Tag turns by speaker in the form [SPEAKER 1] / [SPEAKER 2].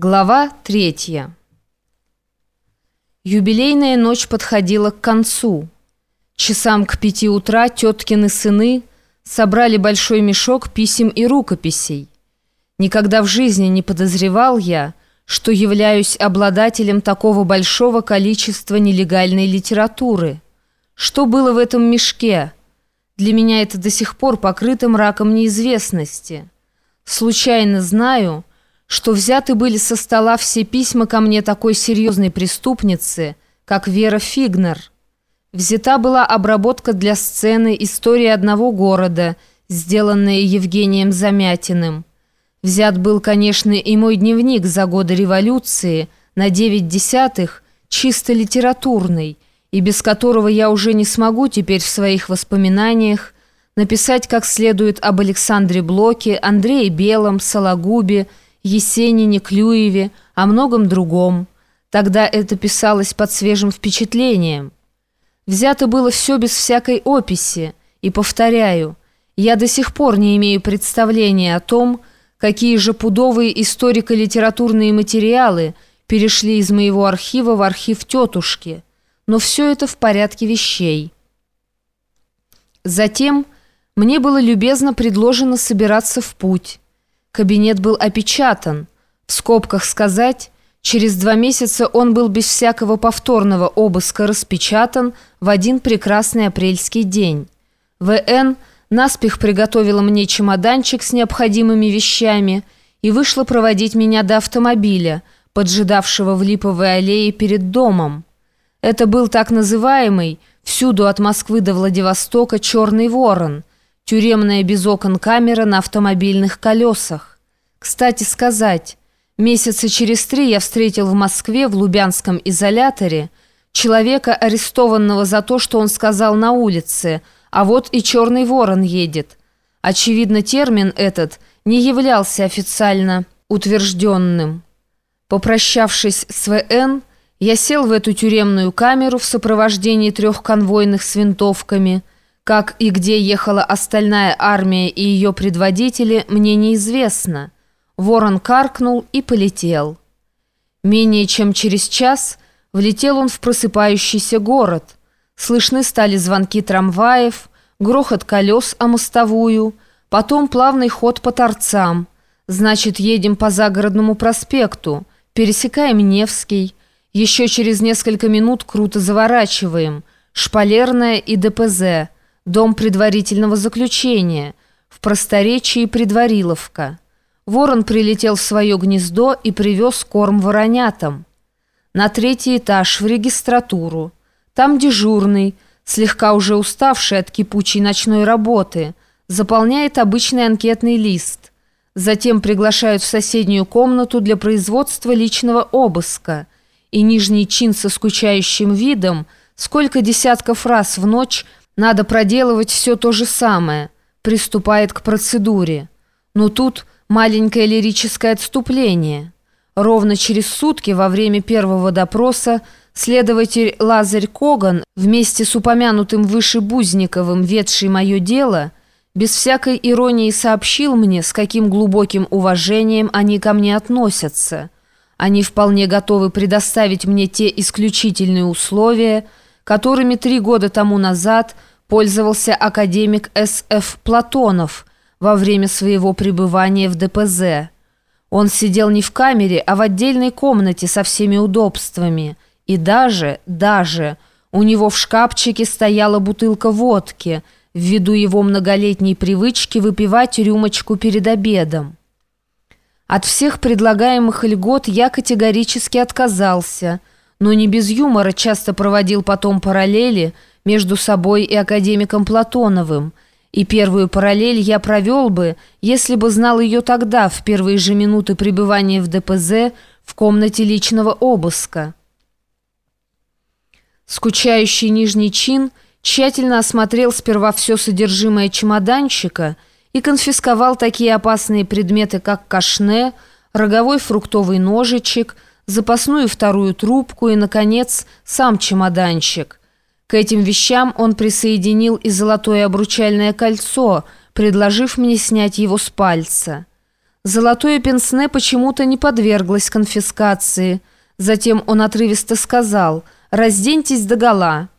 [SPEAKER 1] Глава третья. Юбилейная ночь подходила к концу. Часам к пяти утра теткины сыны собрали большой мешок писем и рукописей. Никогда в жизни не подозревал я, что являюсь обладателем такого большого количества нелегальной литературы. Что было в этом мешке? Для меня это до сих пор покрыто мраком неизвестности. Случайно знаю, что взяты были со стола все письма ко мне такой серьезной преступницы, как Вера Фигнер. Взята была обработка для сцены истории одного города, сделанная Евгением Замятиным. Взят был, конечно, и мой дневник за годы революции, на девять десятых, чисто литературный, и без которого я уже не смогу теперь в своих воспоминаниях написать как следует об Александре Блоке, Андрее Белом, Сологубе, Есенине, Клюеве, о многом другом. Тогда это писалось под свежим впечатлением. Взято было все без всякой описи, и, повторяю, я до сих пор не имею представления о том, какие же пудовые историко-литературные материалы перешли из моего архива в архив тетушки, но все это в порядке вещей. Затем мне было любезно предложено собираться в путь. Кабинет был опечатан. В скобках сказать, через два месяца он был без всякого повторного обыска распечатан в один прекрасный апрельский день. В.Н. наспех приготовила мне чемоданчик с необходимыми вещами и вышла проводить меня до автомобиля, поджидавшего в Липовой аллее перед домом. Это был так называемый, всюду от Москвы до Владивостока, «Черный ворон», Тюремная без окон камера на автомобильных колесах. Кстати сказать, месяца через три я встретил в Москве в Лубянском изоляторе человека, арестованного за то, что он сказал на улице, а вот и черный ворон едет. Очевидно, термин этот не являлся официально утвержденным. Попрощавшись с ВН, я сел в эту тюремную камеру в сопровождении трех конвойных с винтовками – как и где ехала остальная армия и ее предводители, мне неизвестно. Ворон каркнул и полетел. Менее чем через час влетел он в просыпающийся город. Слышны стали звонки трамваев, грохот колес о мостовую, потом плавный ход по торцам. Значит, едем по загородному проспекту, пересекаем Невский, еще через несколько минут круто заворачиваем, Шпалерная и ДПЗ – дом предварительного заключения, в просторечии Предвариловка. Ворон прилетел в свое гнездо и привез корм воронятам. На третий этаж в регистратуру. Там дежурный, слегка уже уставший от кипучей ночной работы, заполняет обычный анкетный лист. Затем приглашают в соседнюю комнату для производства личного обыска. И нижний чин со скучающим видом, сколько десятков раз в ночь – надо проделывать все то же самое, приступает к процедуре. Но тут маленькое лирическое отступление. Ровно через сутки во время первого допроса следователь Лазарь Коган вместе с упомянутым выше Бузниковым, ведший мое дело, без всякой иронии сообщил мне, с каким глубоким уважением они ко мне относятся. Они вполне готовы предоставить мне те исключительные условия, которыми три года тому назад – пользовался академик С.Ф. Платонов во время своего пребывания в ДПЗ. Он сидел не в камере, а в отдельной комнате со всеми удобствами. И даже, даже, у него в шкафчике стояла бутылка водки, ввиду его многолетней привычки выпивать рюмочку перед обедом. От всех предлагаемых льгот я категорически отказался, но не без юмора часто проводил потом параллели – между собой и академиком Платоновым, и первую параллель я провел бы, если бы знал ее тогда, в первые же минуты пребывания в ДПЗ, в комнате личного обыска. Скучающий нижний чин тщательно осмотрел сперва все содержимое чемоданчика и конфисковал такие опасные предметы, как кашне, роговой фруктовый ножичек, запасную вторую трубку и, наконец, сам чемоданчик. К этим вещам он присоединил и золотое обручальное кольцо, предложив мне снять его с пальца. Золотое пенсне почему-то не подверглось конфискации. Затем он отрывисто сказал «Разденьтесь догола».